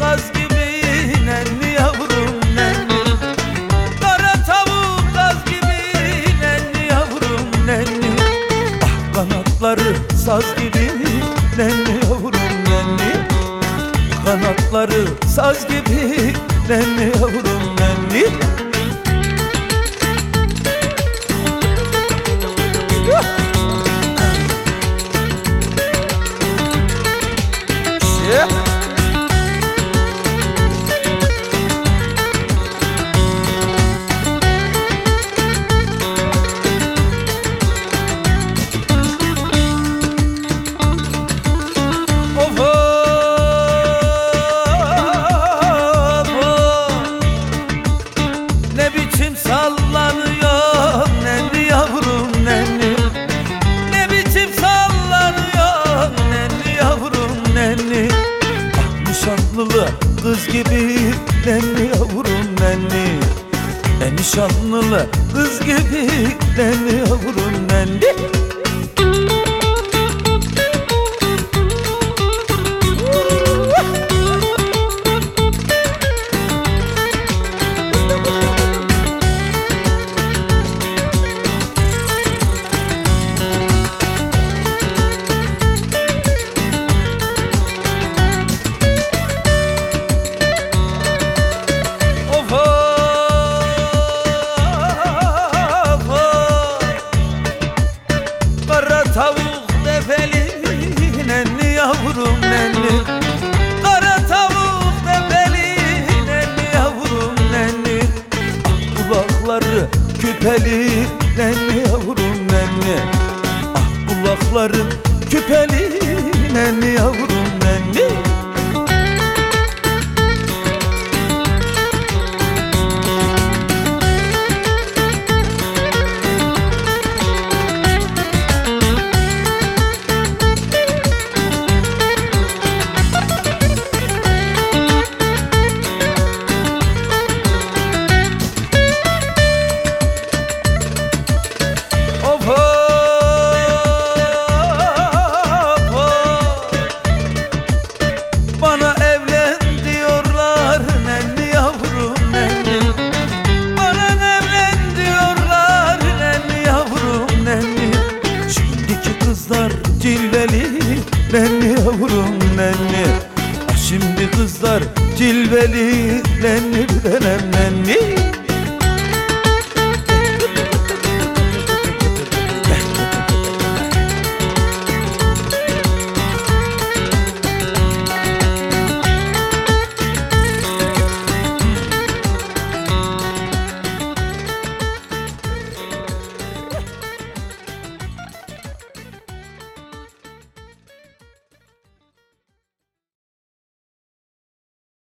kaz gibi nenni yavrum nenni Kara tavuk kaz gibi nenni yavrum nenni Ah kanatları saz gibi nenni yavrum nenni Kanatları saz gibi nenni yavrum nenni nişanlılı kız gibi nenni yavrum nenni. E nişanlılı kız gibi nenni yavrum nenni yavrum nenni Kara tavuk defeli nenni yavrum nenni Ah kulakları küpeli nenni yavrum nenni Ah kulakların küpeli nenni yavrum cilveli Nenni yavrum nenni Şimdi kızlar cilveli nenni